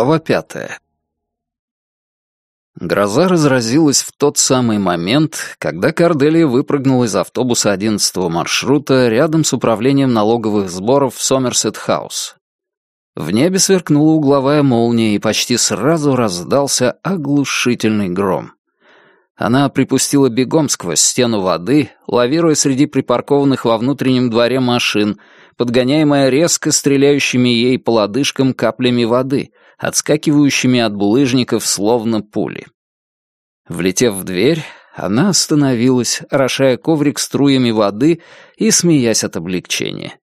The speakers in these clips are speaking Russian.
Глава пятая. Гроза разразилась в тот самый момент, когда Корделия выпрыгнула из автобуса 11-го маршрута рядом с управлением налоговых сборов в Сомерсет-хаус. В небе сверкнула угловая молния, и почти сразу раздался оглушительный гром. Она припустила бегом сквозь стену воды, лавируя среди припаркованных во внутреннем дворе машин, подгоняемая резко стреляющими ей по лодыжкам каплями воды, отскакивающими от булыжников словно пули. Влетев в дверь, она остановилась, орошая коврик струями воды и смеясь от облегчения.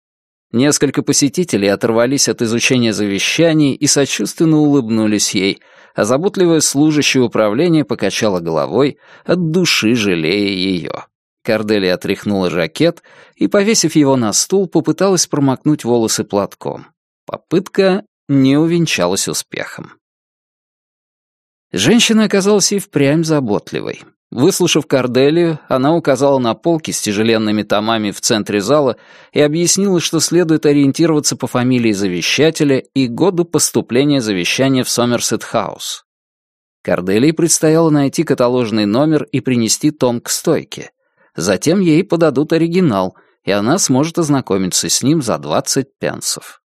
Несколько посетителей оторвались от изучения завещаний и сочувственно улыбнулись ей, а заботливая служащая управления покачала головой, от души жалея ее. Корделия отряхнула жакет и, повесив его на стул, попыталась промокнуть волосы платком. Попытка не увенчалась успехом. Женщина оказалась и впрямь заботливой. Выслушав Корделию, она указала на полки с тяжеленными томами в центре зала и объяснила, что следует ориентироваться по фамилии завещателя и году поступления завещания в Сомерсет-хаус. Корделии предстояло найти каталожный номер и принести том к стойке. Затем ей подадут оригинал, и она сможет ознакомиться с ним за 20 пенсов.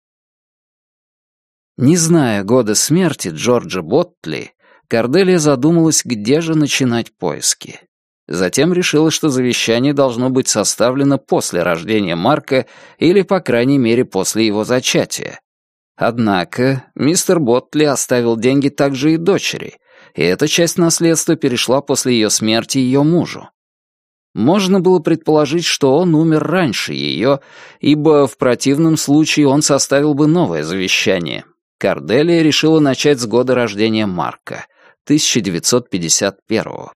Не зная года смерти Джорджа Боттли, Корделия задумалась, где же начинать поиски. Затем решила, что завещание должно быть составлено после рождения Марка или, по крайней мере, после его зачатия. Однако мистер Боттли оставил деньги также и дочери, и эта часть наследства перешла после ее смерти ее мужу. Можно было предположить, что он умер раньше ее, ибо в противном случае он составил бы новое завещание. Корделия решила начать с года рождения Марка, 1951 -го.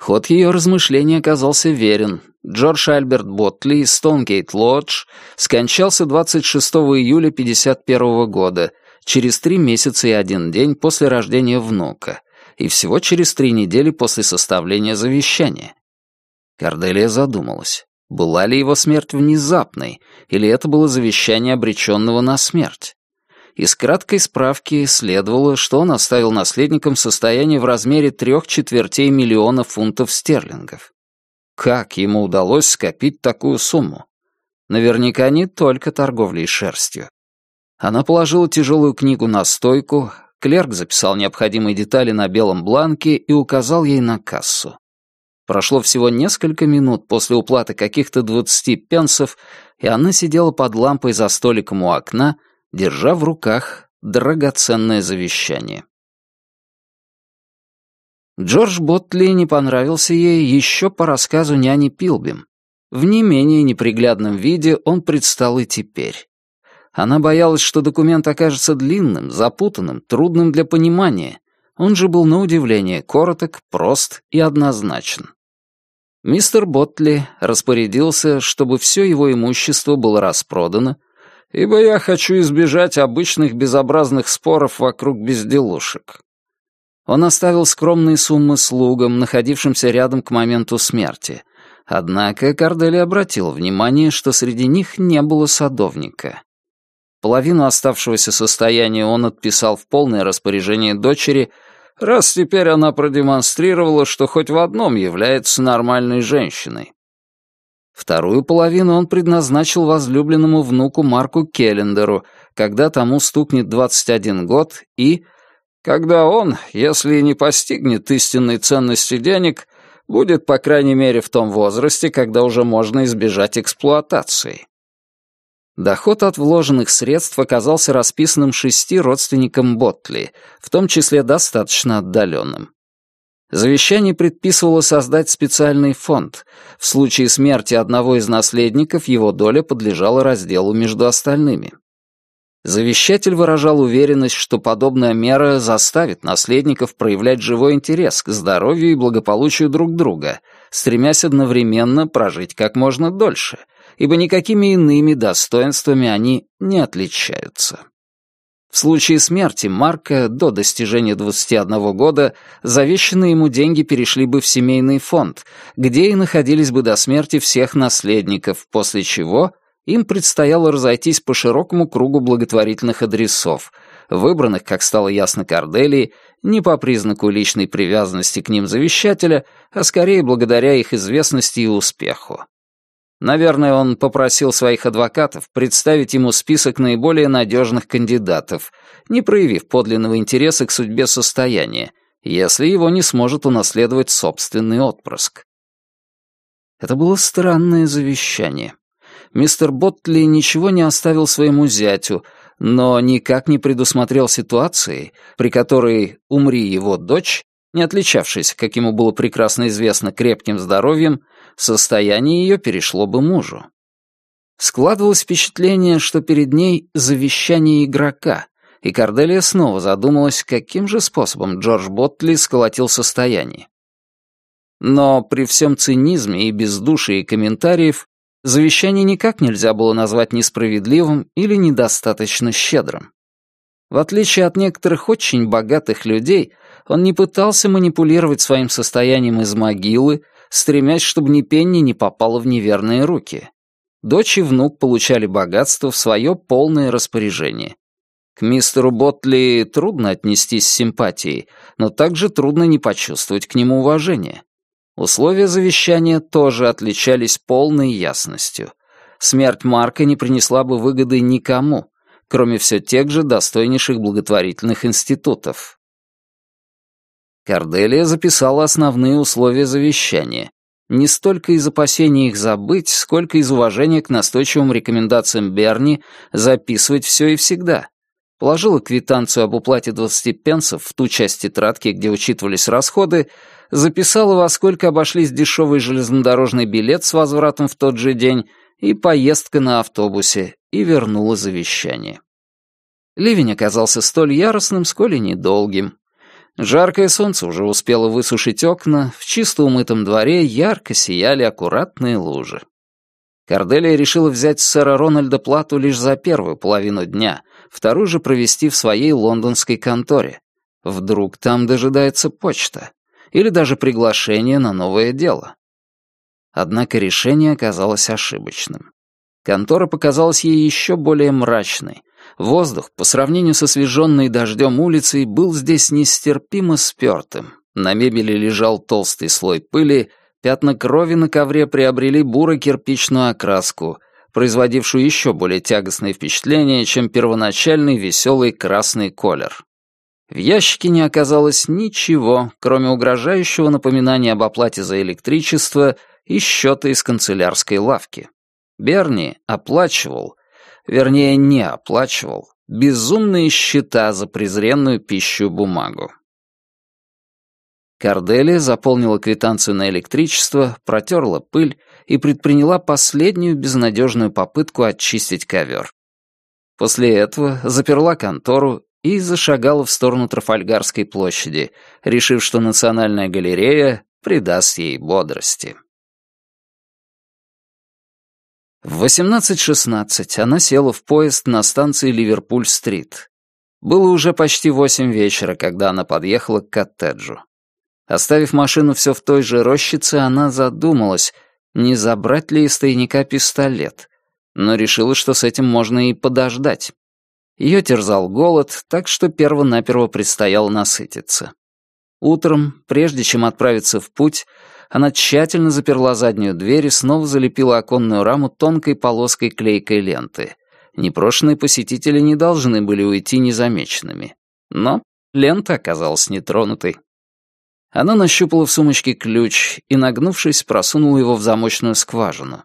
Ход ее размышлений оказался верен. Джордж Альберт Ботли из Стоунгейт-Лодж скончался 26 июля 1951 года, через три месяца и один день после рождения внука, и всего через три недели после составления завещания. Корделия задумалась, была ли его смерть внезапной, или это было завещание обреченного на смерть. Из краткой справки следовало, что он оставил наследникам состояние в размере трех четвертей миллиона фунтов стерлингов. Как ему удалось скопить такую сумму? Наверняка не только торговлей шерстью. Она положила тяжелую книгу на стойку, клерк записал необходимые детали на белом бланке и указал ей на кассу. Прошло всего несколько минут после уплаты каких-то двадцати пенсов, и она сидела под лампой за столиком у окна, держа в руках драгоценное завещание. Джордж Ботли не понравился ей еще по рассказу няни Пилбим. В не менее неприглядном виде он предстал и теперь. Она боялась, что документ окажется длинным, запутанным, трудным для понимания. Он же был на удивление короток, прост и однозначен. Мистер Ботли распорядился, чтобы все его имущество было распродано, ибо я хочу избежать обычных безобразных споров вокруг безделушек. Он оставил скромные суммы слугам, находившимся рядом к моменту смерти. Однако Кардели обратил внимание, что среди них не было садовника. Половину оставшегося состояния он отписал в полное распоряжение дочери, раз теперь она продемонстрировала, что хоть в одном является нормальной женщиной. Вторую половину он предназначил возлюбленному внуку Марку Келлендеру, когда тому стукнет 21 год, и когда он, если не постигнет истинной ценности денег, будет, по крайней мере, в том возрасте, когда уже можно избежать эксплуатации. Доход от вложенных средств оказался расписанным шести родственникам Ботли, в том числе достаточно отдаленным. Завещание предписывало создать специальный фонд. В случае смерти одного из наследников его доля подлежала разделу между остальными. Завещатель выражал уверенность, что подобная мера заставит наследников проявлять живой интерес к здоровью и благополучию друг друга, стремясь одновременно прожить как можно дольше, ибо никакими иными достоинствами они не отличаются. В случае смерти Марка до достижения 21 года завещанные ему деньги перешли бы в семейный фонд, где и находились бы до смерти всех наследников, после чего им предстояло разойтись по широкому кругу благотворительных адресов, выбранных, как стало ясно Корделии, не по признаку личной привязанности к ним завещателя, а скорее благодаря их известности и успеху. Наверное, он попросил своих адвокатов представить ему список наиболее надежных кандидатов, не проявив подлинного интереса к судьбе состояния, если его не сможет унаследовать собственный отпрыск. Это было странное завещание. Мистер Боттли ничего не оставил своему зятю, но никак не предусмотрел ситуации, при которой «умри его дочь», не отличавшаяся, как ему было прекрасно известно, крепким здоровьем, состояние ее перешло бы мужу. Складывалось впечатление, что перед ней завещание игрока, и Корделия снова задумалась, каким же способом Джордж Боттли сколотил состояние. Но при всем цинизме и бездушии комментариев завещание никак нельзя было назвать несправедливым или недостаточно щедрым. В отличие от некоторых очень богатых людей, он не пытался манипулировать своим состоянием из могилы, стремясь, чтобы ни пенни не попало в неверные руки. Дочь и внук получали богатство в свое полное распоряжение. К мистеру Ботли трудно отнестись с симпатией, но также трудно не почувствовать к нему уважения. Условия завещания тоже отличались полной ясностью. Смерть Марка не принесла бы выгоды никому, кроме все тех же достойнейших благотворительных институтов. Корделия записала основные условия завещания, не столько из опасения их забыть, сколько из уважения к настойчивым рекомендациям Берни записывать все и всегда. Положила квитанцию об уплате 20 пенсов в ту часть тетрадки, где учитывались расходы, записала, во сколько обошлись дешевый железнодорожный билет с возвратом в тот же день и поездка на автобусе, и вернула завещание. Ливень оказался столь яростным, сколь и недолгим. Жаркое солнце уже успело высушить окна, в чисто умытом дворе ярко сияли аккуратные лужи. Корделия решила взять с сэра Рональда плату лишь за первую половину дня, вторую же провести в своей лондонской конторе. Вдруг там дожидается почта или даже приглашение на новое дело. Однако решение оказалось ошибочным. Контора показалась ей еще более мрачной. Воздух, по сравнению со освеженной дождем улицей, был здесь нестерпимо спертым. На мебели лежал толстый слой пыли, пятна крови на ковре приобрели буро-кирпичную окраску, производившую еще более тягостное впечатление, чем первоначальный веселый красный колер. В ящике не оказалось ничего, кроме угрожающего напоминания об оплате за электричество и счета из канцелярской лавки. Берни оплачивал, вернее, не оплачивал, безумные счета за презренную пищу бумагу. Корделия заполнила квитанцию на электричество, протерла пыль и предприняла последнюю безнадежную попытку очистить ковер. После этого заперла контору и зашагала в сторону Трафальгарской площади, решив, что Национальная галерея придаст ей бодрости. В 18.16 она села в поезд на станции Ливерпуль-стрит. Было уже почти восемь вечера, когда она подъехала к коттеджу. Оставив машину все в той же рощице, она задумалась, не забрать ли из тайника пистолет, но решила, что с этим можно и подождать. Ее терзал голод, так что перво-наперво предстояло насытиться. Утром, прежде чем отправиться в путь, она тщательно заперла заднюю дверь и снова залепила оконную раму тонкой полоской клейкой ленты. Непрошенные посетители не должны были уйти незамеченными. Но лента оказалась нетронутой. Она нащупала в сумочке ключ и, нагнувшись, просунула его в замочную скважину.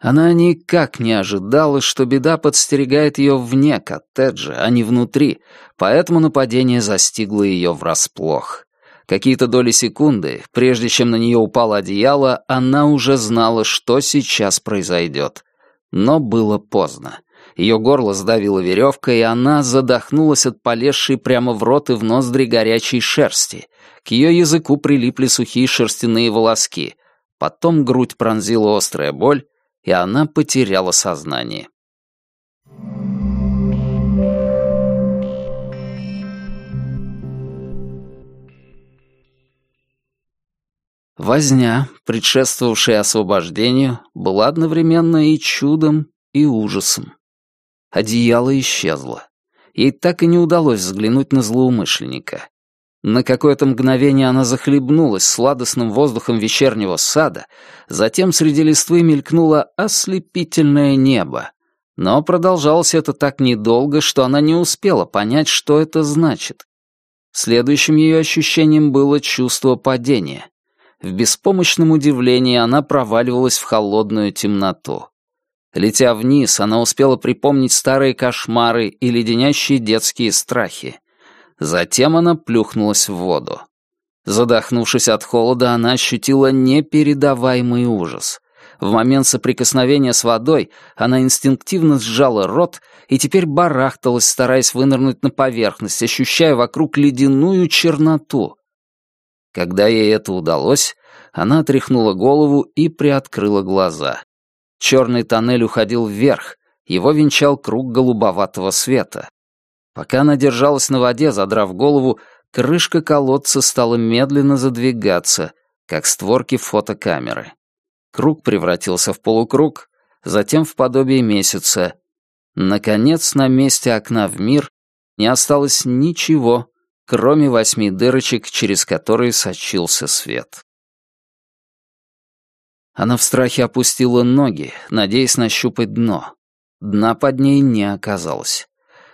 Она никак не ожидала, что беда подстерегает ее вне коттеджа, а не внутри, поэтому нападение застигло ее врасплох. Какие-то доли секунды, прежде чем на нее упало одеяло, она уже знала, что сейчас произойдет. Но было поздно. Ее горло сдавило веревка, и она задохнулась от полезшей прямо в рот и в ноздри горячей шерсти. К ее языку прилипли сухие шерстяные волоски. Потом грудь пронзила острая боль, и она потеряла сознание. Возня, предшествовавшая освобождению, была одновременно и чудом, и ужасом. Одеяло исчезло. ей так и не удалось взглянуть на злоумышленника. На какое-то мгновение она захлебнулась сладостным воздухом вечернего сада, затем среди листвы мелькнуло ослепительное небо. Но продолжалось это так недолго, что она не успела понять, что это значит. Следующим ее ощущением было чувство падения. В беспомощном удивлении она проваливалась в холодную темноту. Летя вниз, она успела припомнить старые кошмары и леденящие детские страхи. Затем она плюхнулась в воду. Задохнувшись от холода, она ощутила непередаваемый ужас. В момент соприкосновения с водой она инстинктивно сжала рот и теперь барахталась, стараясь вынырнуть на поверхность, ощущая вокруг ледяную черноту. Когда ей это удалось, она отряхнула голову и приоткрыла глаза. Черный тоннель уходил вверх, его венчал круг голубоватого света. Пока она держалась на воде, задрав голову, крышка колодца стала медленно задвигаться, как створки фотокамеры. Круг превратился в полукруг, затем в подобие месяца. Наконец, на месте окна в мир не осталось ничего, кроме восьми дырочек, через которые сочился свет. Она в страхе опустила ноги, надеясь нащупать дно. Дна под ней не оказалось.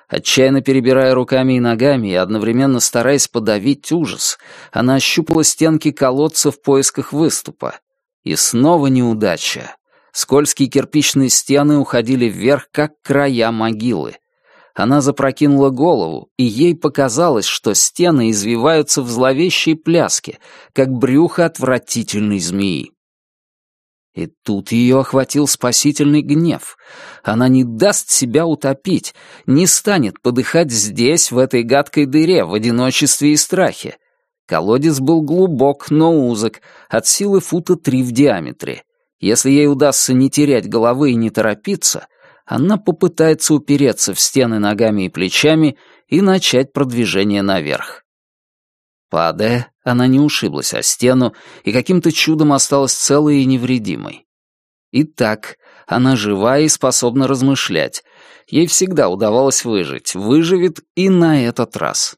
Отчаянно перебирая руками и ногами и одновременно стараясь подавить ужас, она ощупала стенки колодца в поисках выступа. И снова неудача. Скользкие кирпичные стены уходили вверх, как края могилы. Она запрокинула голову, и ей показалось, что стены извиваются в зловещей пляске, как брюхо отвратительной змеи. И тут ее охватил спасительный гнев. Она не даст себя утопить, не станет подыхать здесь, в этой гадкой дыре, в одиночестве и страхе. Колодец был глубок, но узок, от силы фута три в диаметре. Если ей удастся не терять головы и не торопиться, она попытается упереться в стены ногами и плечами и начать продвижение наверх. Падая, она не ушиблась о стену и каким-то чудом осталась целой и невредимой. Итак, она жива и способна размышлять. Ей всегда удавалось выжить, выживет и на этот раз.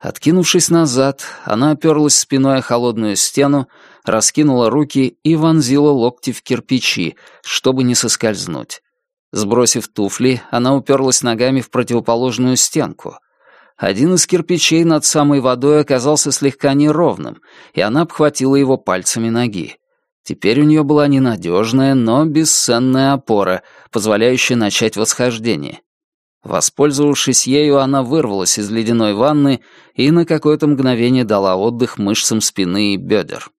Откинувшись назад, она оперлась спиной о холодную стену, раскинула руки и вонзила локти в кирпичи, чтобы не соскользнуть. Сбросив туфли, она уперлась ногами в противоположную стенку — один из кирпичей над самой водой оказался слегка неровным, и она обхватила его пальцами ноги. Теперь у нее была ненадежная, но бесценная опора, позволяющая начать восхождение. Воспользовавшись ею, она вырвалась из ледяной ванны и на какое-то мгновение дала отдых мышцам спины и бедер.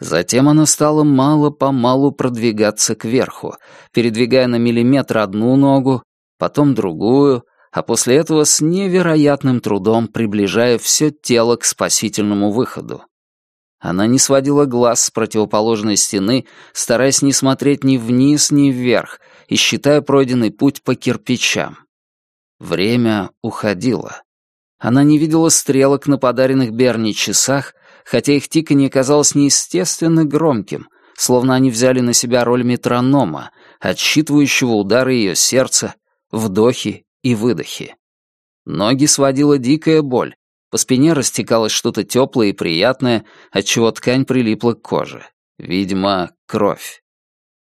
Затем она стала мало-помалу продвигаться кверху, передвигая на миллиметр одну ногу, потом другую, а после этого с невероятным трудом приближая все тело к спасительному выходу. Она не сводила глаз с противоположной стены, стараясь не смотреть ни вниз, ни вверх, и считая пройденный путь по кирпичам. Время уходило. Она не видела стрелок на подаренных Берни часах, хотя их тиканье казалось неестественно громким, словно они взяли на себя роль метронома, отсчитывающего удары ее сердца, вдохи и выдохи. Ноги сводила дикая боль, по спине растекалось что-то теплое и приятное, отчего ткань прилипла к коже. Видимо, кровь.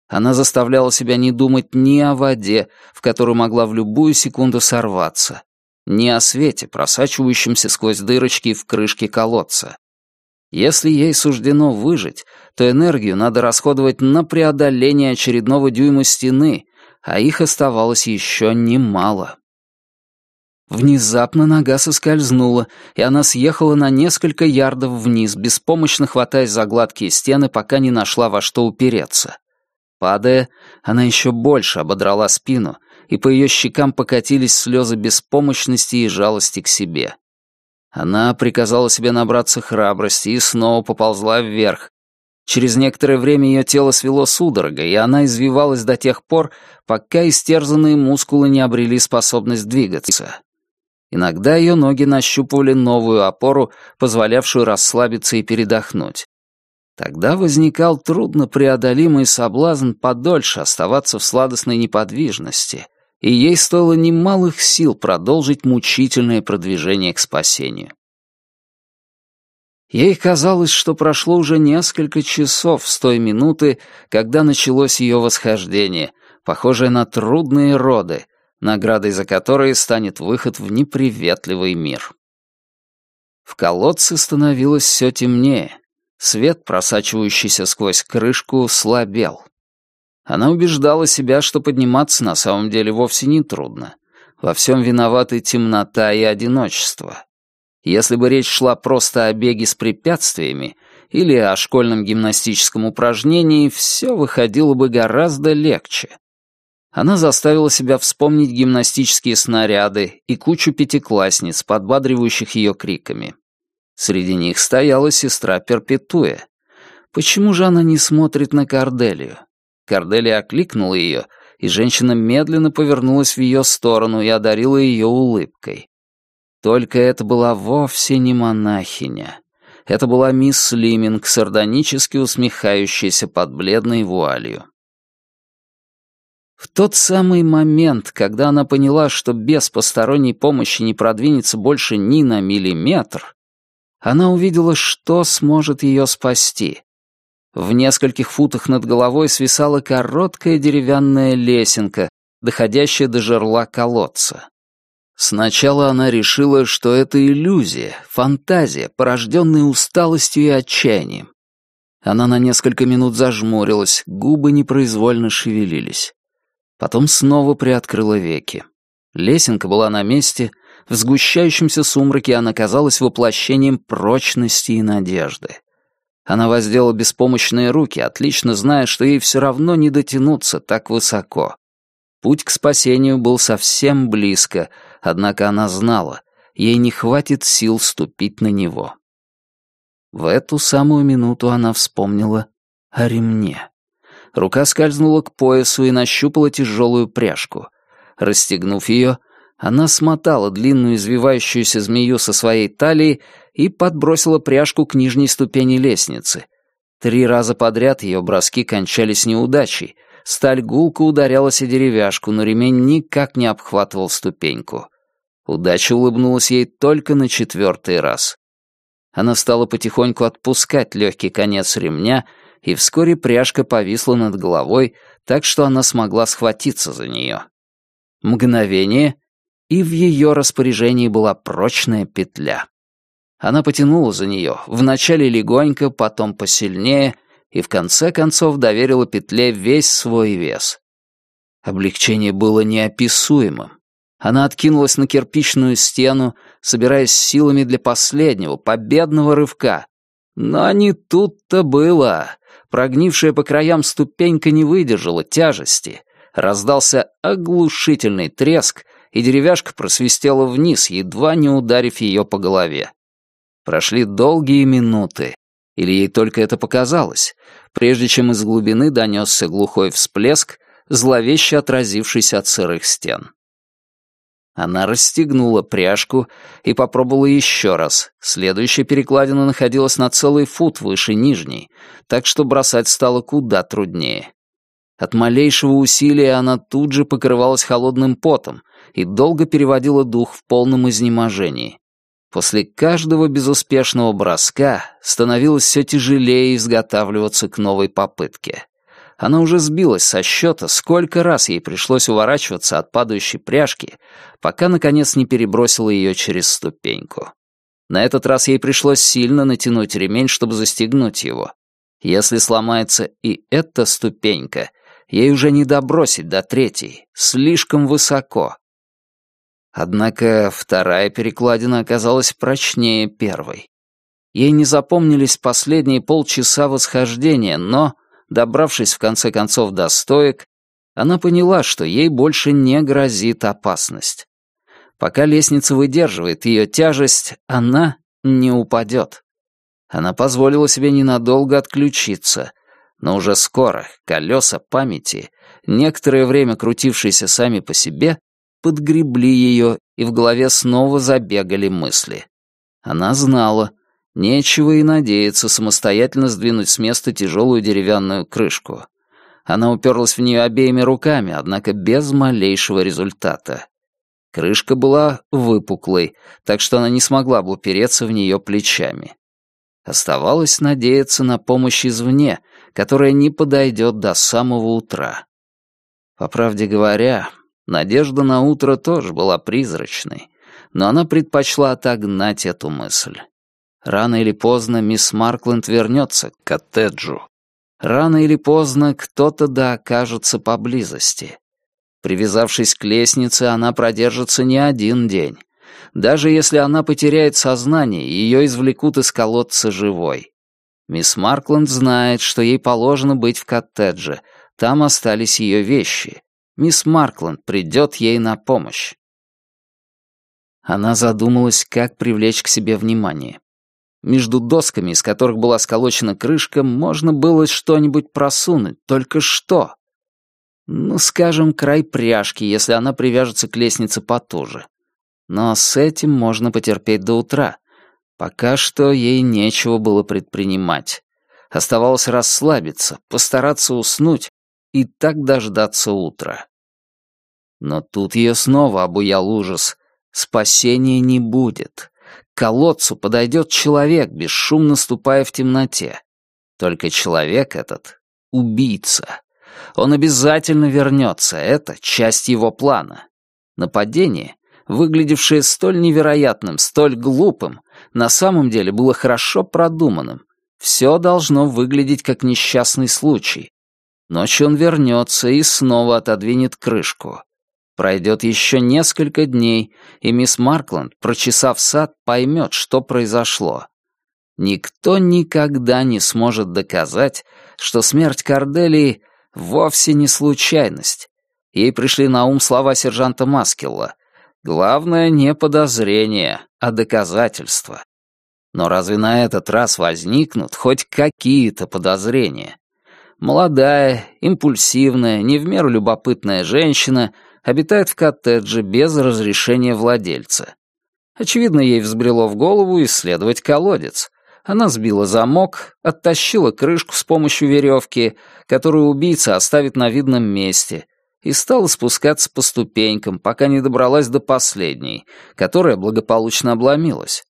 Она заставляла себя не думать ни о воде, в которую могла в любую секунду сорваться, ни о свете, просачивающемся сквозь дырочки в крышке колодца. Если ей суждено выжить, то энергию надо расходовать на преодоление очередного дюйма стены, а их оставалось еще немало. Внезапно нога соскользнула, и она съехала на несколько ярдов вниз, беспомощно хватаясь за гладкие стены, пока не нашла во что упереться. Падая, она еще больше ободрала спину, и по ее щекам покатились слезы беспомощности и жалости к себе. Она приказала себе набраться храбрости и снова поползла вверх, Через некоторое время ее тело свело судорога, и она извивалась до тех пор, пока истерзанные мускулы не обрели способность двигаться. Иногда ее ноги нащупывали новую опору, позволявшую расслабиться и передохнуть. Тогда возникал труднопреодолимый соблазн подольше оставаться в сладостной неподвижности, и ей стоило немалых сил продолжить мучительное продвижение к спасению. Ей казалось, что прошло уже несколько часов с той минуты, когда началось ее восхождение, похожее на трудные роды, наградой за которые станет выход в неприветливый мир. В колодце становилось все темнее. Свет, просачивающийся сквозь крышку, слабел. Она убеждала себя, что подниматься на самом деле вовсе не трудно. Во всем виноваты темнота и одиночество. Если бы речь шла просто о беге с препятствиями или о школьном гимнастическом упражнении, все выходило бы гораздо легче. Она заставила себя вспомнить гимнастические снаряды и кучу пятиклассниц, подбадривающих ее криками. Среди них стояла сестра Перпетуя. Почему же она не смотрит на Корделию? Корделия окликнула ее, и женщина медленно повернулась в ее сторону и одарила ее улыбкой. Только это была вовсе не монахиня. Это была мисс Лиминг, сардонически усмехающаяся под бледной вуалью. В тот самый момент, когда она поняла, что без посторонней помощи не продвинется больше ни на миллиметр, она увидела, что сможет ее спасти. В нескольких футах над головой свисала короткая деревянная лесенка, доходящая до жерла колодца. Сначала она решила, что это иллюзия, фантазия, порожденная усталостью и отчаянием. Она на несколько минут зажмурилась, губы непроизвольно шевелились. Потом снова приоткрыла веки. Лесенка была на месте, в сгущающемся сумраке она казалась воплощением прочности и надежды. Она воздела беспомощные руки, отлично зная, что ей все равно не дотянуться так высоко. Путь к спасению был совсем близко, однако она знала, ей не хватит сил ступить на него. В эту самую минуту она вспомнила о ремне. Рука скользнула к поясу и нащупала тяжелую пряжку. Расстегнув ее, она смотала длинную извивающуюся змею со своей талии и подбросила пряжку к нижней ступени лестницы. Три раза подряд ее броски кончались неудачей. Сталь гулко ударялась о деревяшку, но ремень никак не обхватывал ступеньку. Удача улыбнулась ей только на четвертый раз. Она стала потихоньку отпускать легкий конец ремня — и вскоре пряжка повисла над головой, так что она смогла схватиться за нее. Мгновение, и в ее распоряжении была прочная петля. Она потянула за нее, вначале легонько, потом посильнее, и в конце концов доверила петле весь свой вес. Облегчение было неописуемым. Она откинулась на кирпичную стену, собираясь силами для последнего, победного рывка. Но не тут-то было. Прогнившая по краям ступенька не выдержала тяжести. Раздался оглушительный треск, и деревяшка просвистела вниз, едва не ударив ее по голове. Прошли долгие минуты, или ей только это показалось, прежде чем из глубины донесся глухой всплеск, зловеще отразившийся от сырых стен. Она расстегнула пряжку и попробовала еще раз. Следующая перекладина находилась на целый фут выше нижней, так что бросать стало куда труднее. От малейшего усилия она тут же покрывалась холодным потом и долго переводила дух в полном изнеможении. После каждого безуспешного броска становилось все тяжелее изготавливаться к новой попытке. Она уже сбилась со счета, сколько раз ей пришлось уворачиваться от падающей пряжки, пока, наконец, не перебросила ее через ступеньку. На этот раз ей пришлось сильно натянуть ремень, чтобы застегнуть его. Если сломается и эта ступенька, ей уже не добросить до третьей, слишком высоко. Однако вторая перекладина оказалась прочнее первой. Ей не запомнились последние полчаса восхождения, но Добравшись в конце концов до стоек, она поняла, что ей больше не грозит опасность. Пока лестница выдерживает ее тяжесть, она не упадет. Она позволила себе ненадолго отключиться, но уже скоро колеса памяти, некоторое время крутившиеся сами по себе, подгребли ее, и в голове снова забегали мысли. Она знала, Нечего и надеяться самостоятельно сдвинуть с места тяжелую деревянную крышку. Она уперлась в нее обеими руками, однако без малейшего результата. Крышка была выпуклой, так что она не смогла бы упереться в нее плечами. Оставалось надеяться на помощь извне, которая не подойдет до самого утра. По правде говоря, надежда на утро тоже была призрачной, но она предпочла отогнать эту мысль. Рано или поздно мисс Маркленд вернется к коттеджу. Рано или поздно кто-то да окажется поблизости. Привязавшись к лестнице, она продержится не один день. Даже если она потеряет сознание, ее извлекут из колодца живой. Мисс Маркленд знает, что ей положено быть в коттедже. Там остались ее вещи. Мисс Маркленд придет ей на помощь. Она задумалась, как привлечь к себе внимание. Между досками, из которых была сколочена крышка, можно было что-нибудь просунуть, только что. Ну, скажем, край пряжки, если она привяжется к лестнице потуже. Но с этим можно потерпеть до утра. Пока что ей нечего было предпринимать. Оставалось расслабиться, постараться уснуть и так дождаться утра. Но тут ее снова обуял ужас. Спасения не будет. К колодцу подойдет человек, бесшумно ступая в темноте. Только человек этот — убийца. Он обязательно вернется, это часть его плана. Нападение, выглядевшее столь невероятным, столь глупым, на самом деле было хорошо продуманным. Все должно выглядеть как несчастный случай. Ночью он вернется и снова отодвинет крышку. Пройдет еще несколько дней, и мисс Маркленд, прочесав сад, поймет, что произошло. Никто никогда не сможет доказать, что смерть Корделии вовсе не случайность. Ей пришли на ум слова сержанта Маскелла. Главное не подозрение, а доказательства. Но разве на этот раз возникнут хоть какие-то подозрения? Молодая, импульсивная, не в меру любопытная женщина обитает в коттедже без разрешения владельца. Очевидно, ей взбрело в голову исследовать колодец. Она сбила замок, оттащила крышку с помощью веревки, которую убийца оставит на видном месте, и стала спускаться по ступенькам, пока не добралась до последней, которая благополучно обломилась.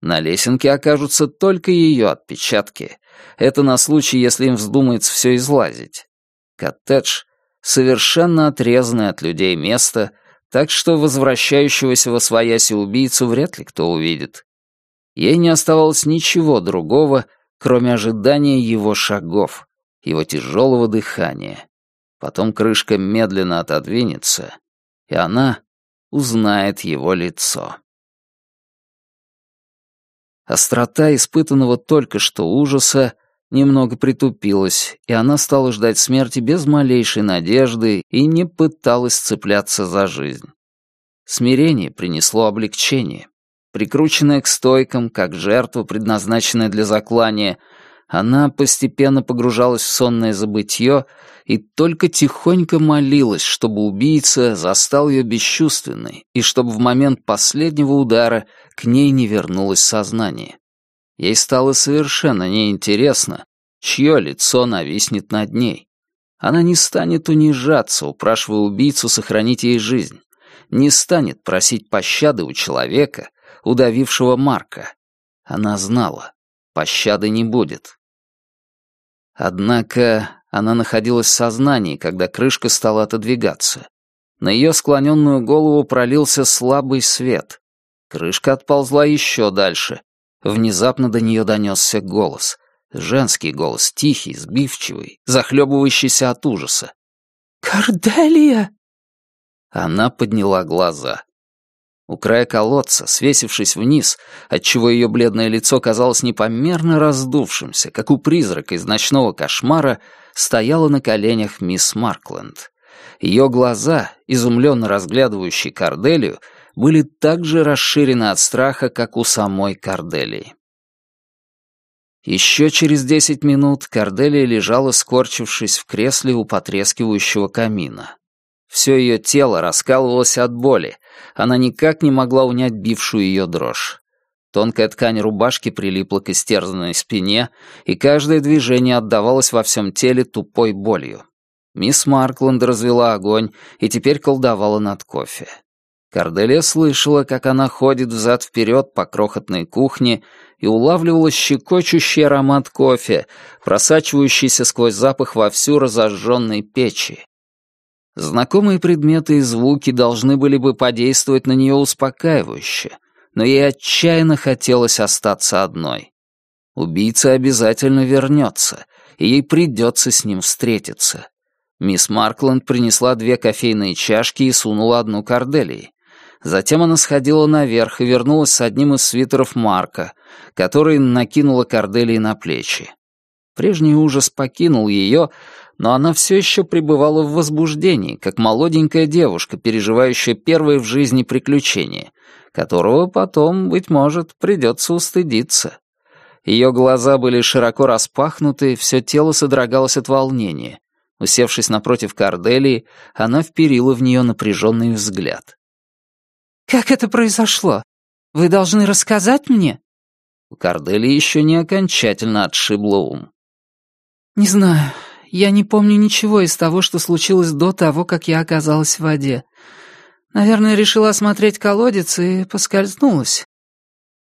На лесенке окажутся только ее отпечатки. Это на случай, если им вздумается все излазить. Коттедж — совершенно отрезанное от людей место, так что возвращающегося во свояси убийцу вряд ли кто увидит. Ей не оставалось ничего другого, кроме ожидания его шагов, его тяжелого дыхания. Потом крышка медленно отодвинется, и она узнает его лицо. Острота испытанного только что ужаса немного притупилась, и она стала ждать смерти без малейшей надежды и не пыталась цепляться за жизнь. Смирение принесло облегчение. Прикрученная к стойкам, как жертва, предназначенная для заклания, она постепенно погружалась в сонное забытье и только тихонько молилась, чтобы убийца застал ее бесчувственной и чтобы в момент последнего удара к ней не вернулось сознание. Ей стало совершенно неинтересно, чье лицо нависнет над ней. Она не станет унижаться, упрашивая убийцу сохранить ей жизнь, не станет просить пощады у человека, удавившего Марка. Она знала, пощады не будет. Однако она находилась в сознании, когда крышка стала отодвигаться. На ее склоненную голову пролился слабый свет. Крышка отползла еще дальше. Внезапно до нее донесся голос. Женский голос, тихий, сбивчивый, захлебывающийся от ужаса. «Корделия!» Она подняла глаза. У края колодца, свесившись вниз, отчего ее бледное лицо казалось непомерно раздувшимся, как у призрака из ночного кошмара, стояла на коленях мисс Маркленд. Ее глаза, изумленно разглядывающие Корделию, были так же расширены от страха, как у самой Корделии. Еще через десять минут Корделия лежала, скорчившись в кресле у потрескивающего камина. Все ее тело раскалывалось от боли. Она никак не могла унять бившую ее дрожь. Тонкая ткань рубашки прилипла к истерзанной спине, и каждое движение отдавалось во всем теле тупой болью. Мисс Маркланд развела огонь и теперь колдовала над кофе. Корделия слышала, как она ходит взад-вперед по крохотной кухне и улавливала щекочущий аромат кофе, просачивающийся сквозь запах во всю разожженной печи. Знакомые предметы и звуки должны были бы подействовать на нее успокаивающе, но ей отчаянно хотелось остаться одной. Убийца обязательно вернется, и ей придется с ним встретиться. Мисс Маркленд принесла две кофейные чашки и сунула одну Корделии. Затем она сходила наверх и вернулась с одним из свитеров Марка, который накинула Корделии на плечи. Прежний ужас покинул ее, но она все еще пребывала в возбуждении, как молоденькая девушка, переживающая первое в жизни приключение, которого потом, быть может, придется устыдиться. Ее глаза были широко распахнуты, все тело содрогалось от волнения. Усевшись напротив Корделии, она вперила в нее напряженный взгляд. «Как это произошло? Вы должны рассказать мне?» У Кордели еще не окончательно отшибло ум. «Не знаю. Я не помню ничего из того, что случилось до того, как я оказалась в воде. Наверное, решила осмотреть колодец и поскользнулась.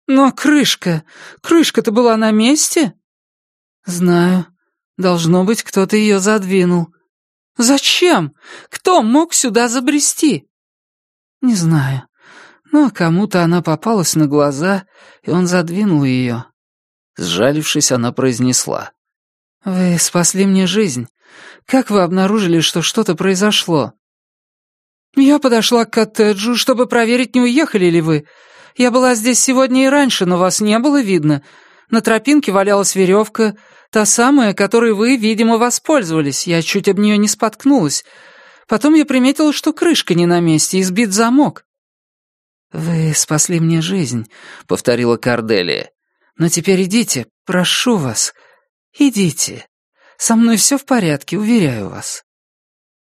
Но крышка... Крышка-то была на месте?» «Знаю. Должно быть, кто-то ее задвинул. Зачем? Кто мог сюда забрести?» «Не знаю. Но кому-то она попалась на глаза, и он задвинул ее. Сжалившись, она произнесла. «Вы спасли мне жизнь. Как вы обнаружили, что что-то произошло?» «Я подошла к коттеджу, чтобы проверить, не уехали ли вы. Я была здесь сегодня и раньше, но вас не было видно. На тропинке валялась веревка, та самая, которой вы, видимо, воспользовались. Я чуть об нее не споткнулась. Потом я приметила, что крышка не на месте и сбит замок. «Вы спасли мне жизнь», — повторила Карделия. «Но теперь идите, прошу вас. Идите. Со мной все в порядке, уверяю вас».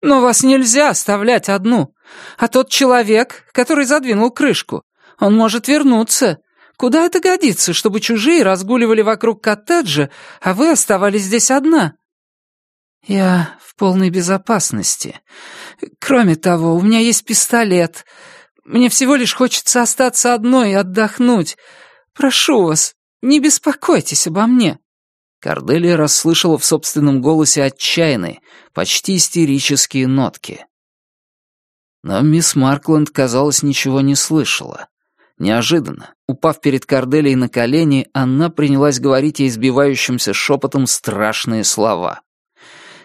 «Но вас нельзя оставлять одну. А тот человек, который задвинул крышку, он может вернуться. Куда это годится, чтобы чужие разгуливали вокруг коттеджа, а вы оставались здесь одна?» «Я в полной безопасности. Кроме того, у меня есть пистолет. Мне всего лишь хочется остаться одной и отдохнуть. Прошу вас, не беспокойтесь обо мне». Корделия расслышала в собственном голосе отчаянные, почти истерические нотки. Но мисс Маркленд, казалось, ничего не слышала. Неожиданно, упав перед Корделией на колени, она принялась говорить ей избивающимся шепотом страшные слова.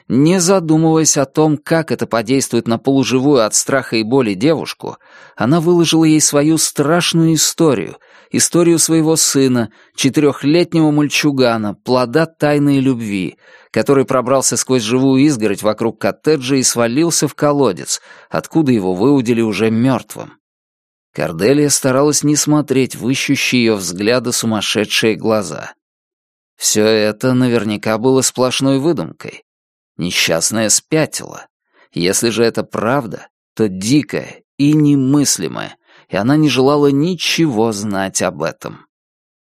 Не задумываясь о том, как это подействует на полуживую от страха и боли девушку, она выложила ей свою страшную историю, историю своего сына, четырехлетнего мальчугана, плода тайной любви, который пробрался сквозь живую изгородь вокруг коттеджа и свалился в колодец, откуда его выудили уже мертвым. Корделия старалась не смотреть в ищущие ее взгляды сумасшедшие глаза. Все это наверняка было сплошной выдумкой. Несчастная спятила. Если же это правда, то дикая и немыслимая, и она не желала ничего знать об этом.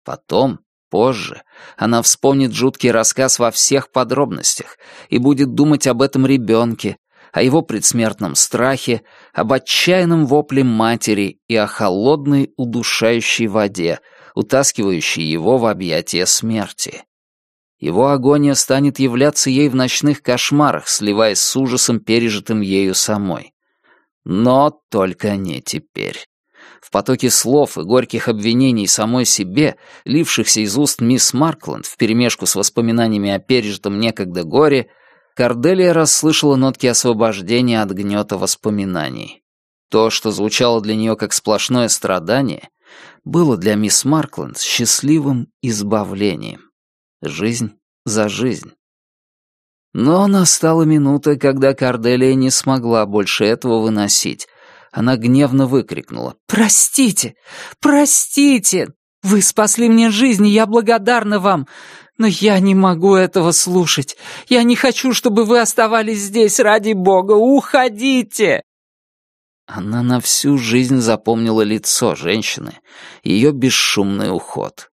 Потом, позже, она вспомнит жуткий рассказ во всех подробностях и будет думать об этом ребенке, о его предсмертном страхе, об отчаянном вопле матери и о холодной удушающей воде, утаскивающей его в объятия смерти. Его агония станет являться ей в ночных кошмарах, сливаясь с ужасом, пережитым ею самой. Но только не теперь. В потоке слов и горьких обвинений самой себе, лившихся из уст мисс Маркленд вперемешку с воспоминаниями о пережитом некогда горе, Корделия расслышала нотки освобождения от гнета воспоминаний. То, что звучало для нее как сплошное страдание, было для мисс Маркленд счастливым избавлением. Жизнь за жизнь. Но настала минута, когда Корделия не смогла больше этого выносить. Она гневно выкрикнула. «Простите! Простите! Вы спасли мне жизнь, и я благодарна вам! Но я не могу этого слушать! Я не хочу, чтобы вы оставались здесь, ради бога! Уходите!» Она на всю жизнь запомнила лицо женщины, ее бесшумный уход.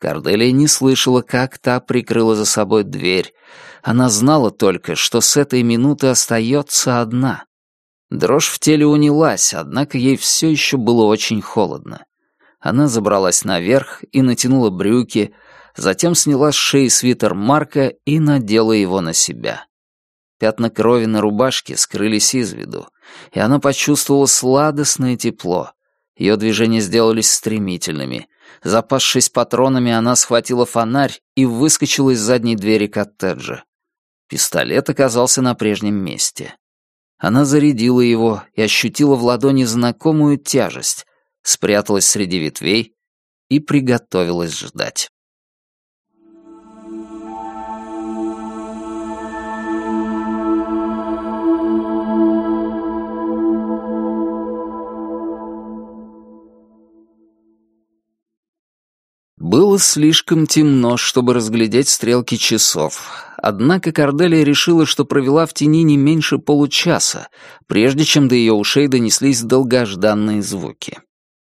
Корделия не слышала, как та прикрыла за собой дверь. Она знала только, что с этой минуты остается одна. Дрожь в теле унялась, однако ей все еще было очень холодно. Она забралась наверх и натянула брюки, затем сняла с шеи свитер Марка и надела его на себя. Пятна крови на рубашке скрылись из виду, и она почувствовала сладостное тепло. Ее движения сделались стремительными. Запасшись патронами, она схватила фонарь и выскочила из задней двери коттеджа. Пистолет оказался на прежнем месте. Она зарядила его и ощутила в ладони знакомую тяжесть, спряталась среди ветвей и приготовилась ждать. Было слишком темно, чтобы разглядеть стрелки часов, однако Корделия решила, что провела в тени не меньше получаса, прежде чем до ее ушей донеслись долгожданные звуки.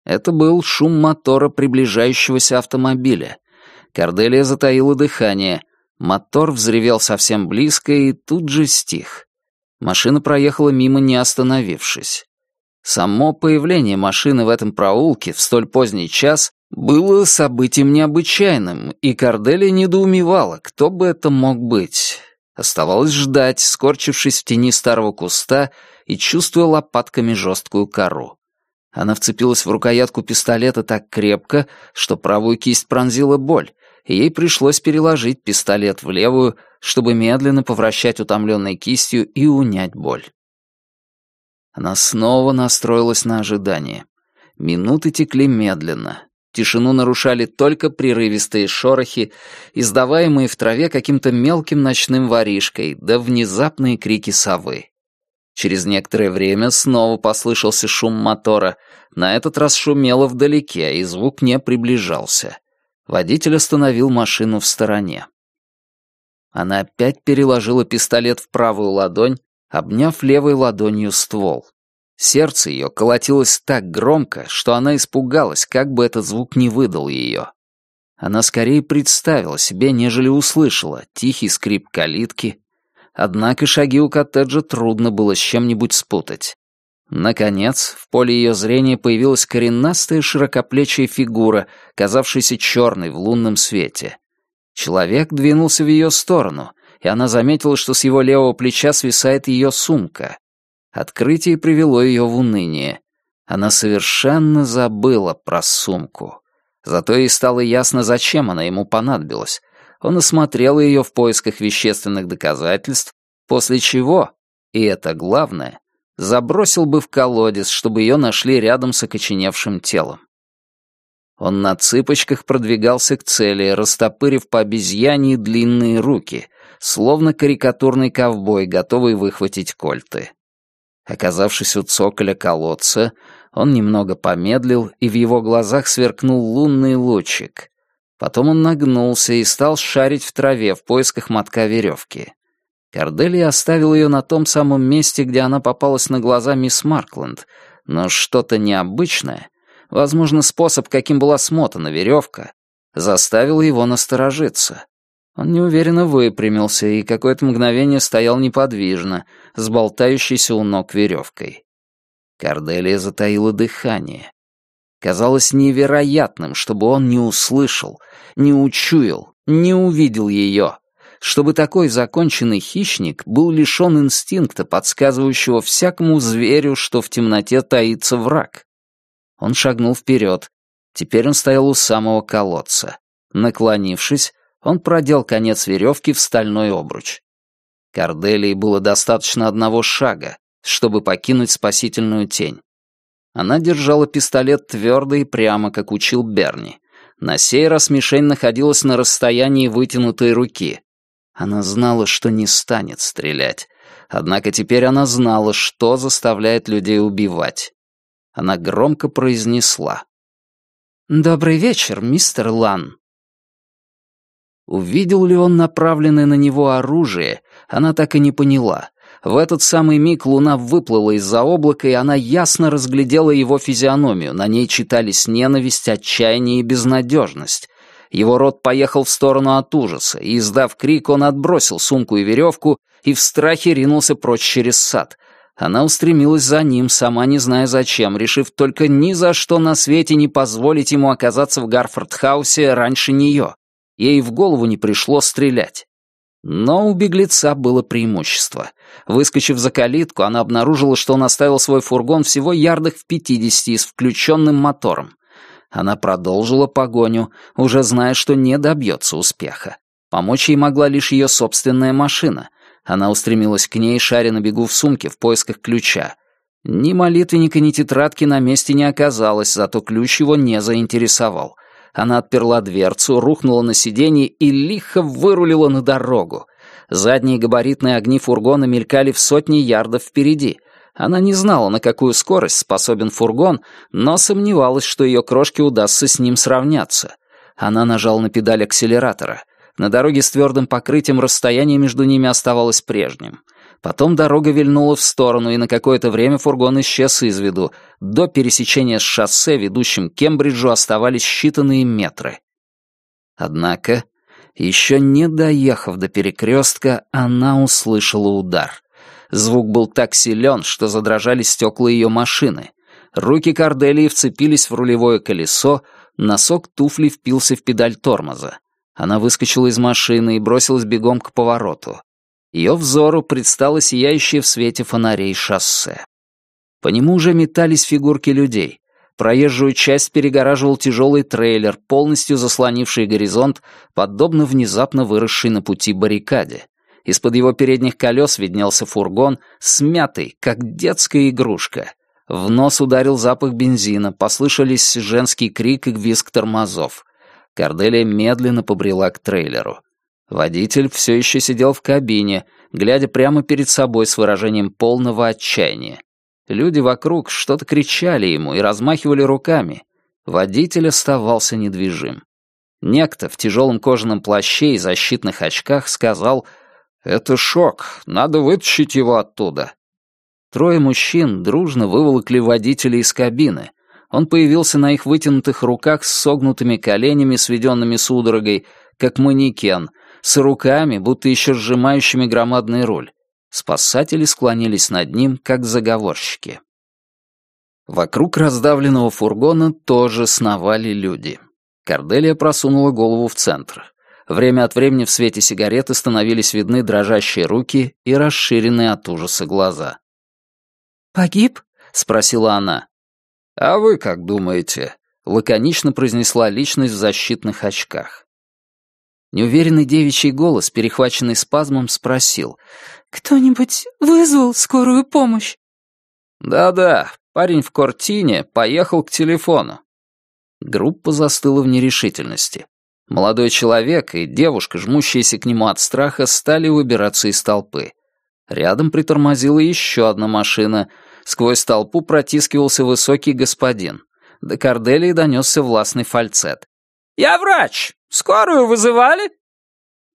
Это был шум мотора приближающегося автомобиля. Корделия затаила дыхание. Мотор взревел совсем близко и тут же стих. Машина проехала мимо, не остановившись. Само появление машины в этом проулке в столь поздний час было событием необычайным, и Корделия недоумевала, кто бы это мог быть. Оставалось ждать, скорчившись в тени старого куста и чувствуя лопатками жесткую кору. Она вцепилась в рукоятку пистолета так крепко, что правую кисть пронзила боль, и ей пришлось переложить пистолет в левую, чтобы медленно повращать утомленной кистью и унять боль. Она снова настроилась на ожидание. Минуты текли медленно. Тишину нарушали только прерывистые шорохи, издаваемые в траве каким-то мелким ночным воришкой, да внезапные крики совы. Через некоторое время снова послышался шум мотора. На этот раз шумело вдалеке, и звук не приближался. Водитель остановил машину в стороне. Она опять переложила пистолет в правую ладонь, обняв левой ладонью ствол. Сердце ее колотилось так громко, что она испугалась, как бы этот звук не выдал ее. Она скорее представила себе, нежели услышала тихий скрип калитки. Однако шаги у коттеджа трудно было с чем-нибудь спутать. Наконец, в поле ее зрения появилась коренастая широкоплечья фигура, казавшаяся черной в лунном свете. Человек двинулся в ее сторону, и она заметила, что с его левого плеча свисает ее сумка. Открытие привело ее в уныние. Она совершенно забыла про сумку. Зато ей стало ясно, зачем она ему понадобилась. Он осмотрел ее в поисках вещественных доказательств, после чего, и это главное, забросил бы в колодец, чтобы ее нашли рядом с окоченевшим телом. Он на цыпочках продвигался к цели, растопырив по обезьяне длинные руки, словно карикатурный ковбой, готовый выхватить кольты. Оказавшись у цоколя колодца, он немного помедлил, и в его глазах сверкнул лунный лучик. Потом он нагнулся и стал шарить в траве в поисках мотка веревки. Корделия оставил ее на том самом месте, где она попалась на глаза мисс Маркленд, но что-то необычное, возможно, способ, каким была смотана веревка, заставил его насторожиться. Он неуверенно выпрямился и какое-то мгновение стоял неподвижно, с болтающейся у ног веревкой. Корделия затаила дыхание. Казалось невероятным, чтобы он не услышал, не учуял, не увидел ее, чтобы такой законченный хищник был лишен инстинкта, подсказывающего всякому зверю, что в темноте таится враг. Он шагнул вперед. Теперь он стоял у самого колодца. Наклонившись, он продел конец веревки в стальной обруч. Корделии было достаточно одного шага, чтобы покинуть спасительную тень. Она держала пистолет твердо и прямо, как учил Берни. На сей раз мишень находилась на расстоянии вытянутой руки. Она знала, что не станет стрелять. Однако теперь она знала, что заставляет людей убивать. Она громко произнесла. «Добрый вечер, мистер Лан». Увидел ли он направленное на него оружие, она так и не поняла. В этот самый миг луна выплыла из-за облака, и она ясно разглядела его физиономию. На ней читались ненависть, отчаяние и безнадежность. Его рот поехал в сторону от ужаса, и, издав крик, он отбросил сумку и веревку и в страхе ринулся прочь через сад. Она устремилась за ним, сама не зная зачем, решив только ни за что на свете не позволить ему оказаться в Гарфордхаусе раньше нее. Ей в голову не пришло стрелять. Но у беглеца было преимущество. Выскочив за калитку, она обнаружила, что он оставил свой фургон всего ярдах в пятидесяти с включенным мотором. Она продолжила погоню, уже зная, что не добьется успеха. Помочь ей могла лишь ее собственная машина. Она устремилась к ней, шаря на бегу в сумке в поисках ключа. Ни молитвенника, ни тетрадки на месте не оказалось, зато ключ его не заинтересовал. Она отперла дверцу, рухнула на сиденье и лихо вырулила на дорогу. Задние габаритные огни фургона мелькали в сотни ярдов впереди. Она не знала, на какую скорость способен фургон, но сомневалась, что ее крошке удастся с ним сравняться. Она нажала на педаль акселератора. На дороге с твердым покрытием расстояние между ними оставалось прежним. Потом дорога вильнула в сторону, и на какое-то время фургон исчез из виду. До пересечения с шоссе, ведущим к Кембриджу, оставались считанные метры. Однако, еще не доехав до перекрестка, она услышала удар. Звук был так силен, что задрожали стекла ее машины. Руки Корделии вцепились в рулевое колесо, носок туфли впился в педаль тормоза. Она выскочила из машины и бросилась бегом к повороту. Ее взору предстало сияющее в свете фонарей шоссе. По нему уже метались фигурки людей. Проезжую часть перегораживал тяжелый трейлер, полностью заслонивший горизонт, подобно внезапно выросшей на пути баррикаде. Из-под его передних колес виднелся фургон, смятый, как детская игрушка. В нос ударил запах бензина, послышались женский крик и визг тормозов. Корделия медленно побрела к трейлеру. Водитель все еще сидел в кабине, глядя прямо перед собой с выражением полного отчаяния. Люди вокруг что-то кричали ему и размахивали руками. Водитель оставался недвижим. Некто в тяжелом кожаном плаще и защитных очках сказал «Это шок, надо вытащить его оттуда». Трое мужчин дружно выволокли водителя из кабины. Он появился на их вытянутых руках с согнутыми коленями, сведенными судорогой, как манекен, с руками, будто еще сжимающими громадный руль. Спасатели склонились над ним, как заговорщики. Вокруг раздавленного фургона тоже сновали люди. Корделия просунула голову в центр. Время от времени в свете сигареты становились видны дрожащие руки и расширенные от ужаса глаза. «Погиб?» — спросила она. «А вы как думаете?» — лаконично произнесла личность в защитных очках. Неуверенный девичий голос, перехваченный спазмом, спросил. «Кто-нибудь вызвал скорую помощь?» «Да-да, парень в кортине поехал к телефону». Группа застыла в нерешительности. Молодой человек и девушка, жмущиеся к нему от страха, стали выбираться из толпы. Рядом притормозила еще одна машина. Сквозь толпу протискивался высокий господин. До Корделии донесся властный фальцет. «Я врач! Скорую вызывали?»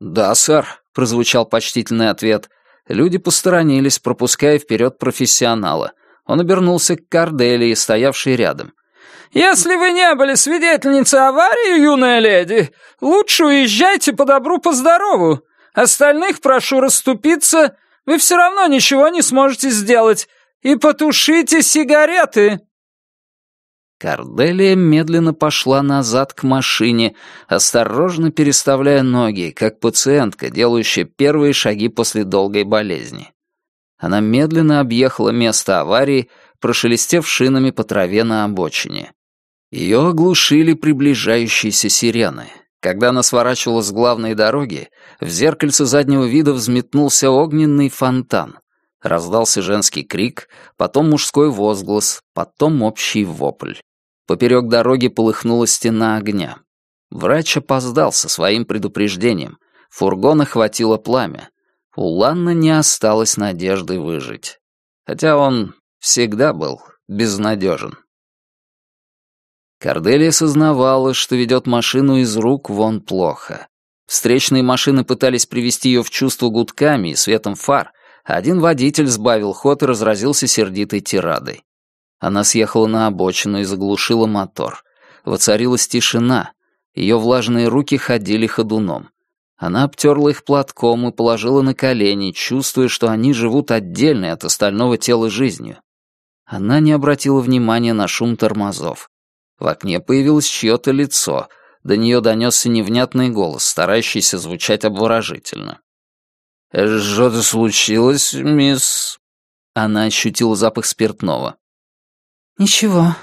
«Да, сэр», — прозвучал почтительный ответ. Люди посторонились, пропуская вперед профессионала. Он обернулся к Корделии, стоявшей рядом. «Если вы не были свидетельницей аварии, юная леди, лучше уезжайте по добру, по здорову. Остальных прошу расступиться, вы все равно ничего не сможете сделать. И потушите сигареты!» Корделия медленно пошла назад к машине, осторожно переставляя ноги, как пациентка, делающая первые шаги после долгой болезни. Она медленно объехала место аварии, прошелестев шинами по траве на обочине. Ее оглушили приближающиеся сирены. Когда она сворачивала с главной дороги, в зеркальце заднего вида взметнулся огненный фонтан. Раздался женский крик, потом мужской возглас, потом общий вопль. Поперек дороги полыхнула стена огня. Врач опоздал со своим предупреждением. Фургон охватило пламя. У Ланна не осталось надежды выжить. Хотя он всегда был безнадежен. Корделия сознавала, что ведет машину из рук вон плохо. Встречные машины пытались привести ее в чувство гудками и светом фар, один водитель сбавил ход и разразился сердитой тирадой. Она съехала на обочину и заглушила мотор. Воцарилась тишина. Ее влажные руки ходили ходуном. Она обтерла их платком и положила на колени, чувствуя, что они живут отдельной от остального тела жизнью. Она не обратила внимания на шум тормозов. В окне появилось чье-то лицо. До нее донесся невнятный голос, старающийся звучать обворожительно. «Что-то случилось, мисс?» Она ощутила запах спиртного. «Ничего,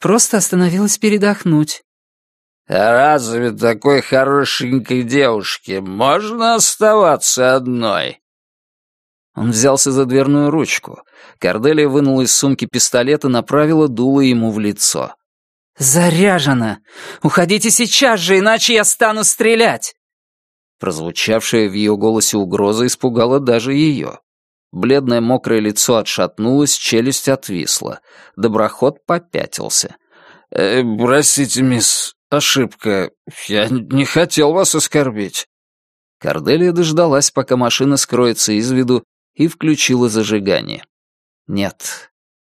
просто остановилась передохнуть». «А разве такой хорошенькой девушке можно оставаться одной?» Он взялся за дверную ручку. Корделия вынула из сумки пистолет и направила дуло ему в лицо. «Заряжено! Уходите сейчас же, иначе я стану стрелять!» Прозвучавшая в ее голосе угроза испугала даже ее. Бледное мокрое лицо отшатнулось, челюсть отвисла. Доброход попятился. «Э, «Простите, мисс, ошибка. Я не хотел вас оскорбить». Корделия дождалась, пока машина скроется из виду, и включила зажигание. Нет,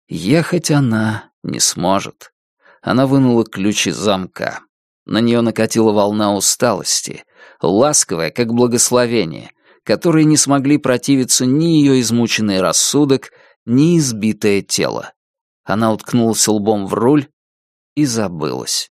ехать она не сможет. Она вынула ключ из замка. На нее накатила волна усталости, ласковая, как благословение, которой не смогли противиться ни ее измученный рассудок, ни избитое тело. Она уткнулась лбом в руль и забылась.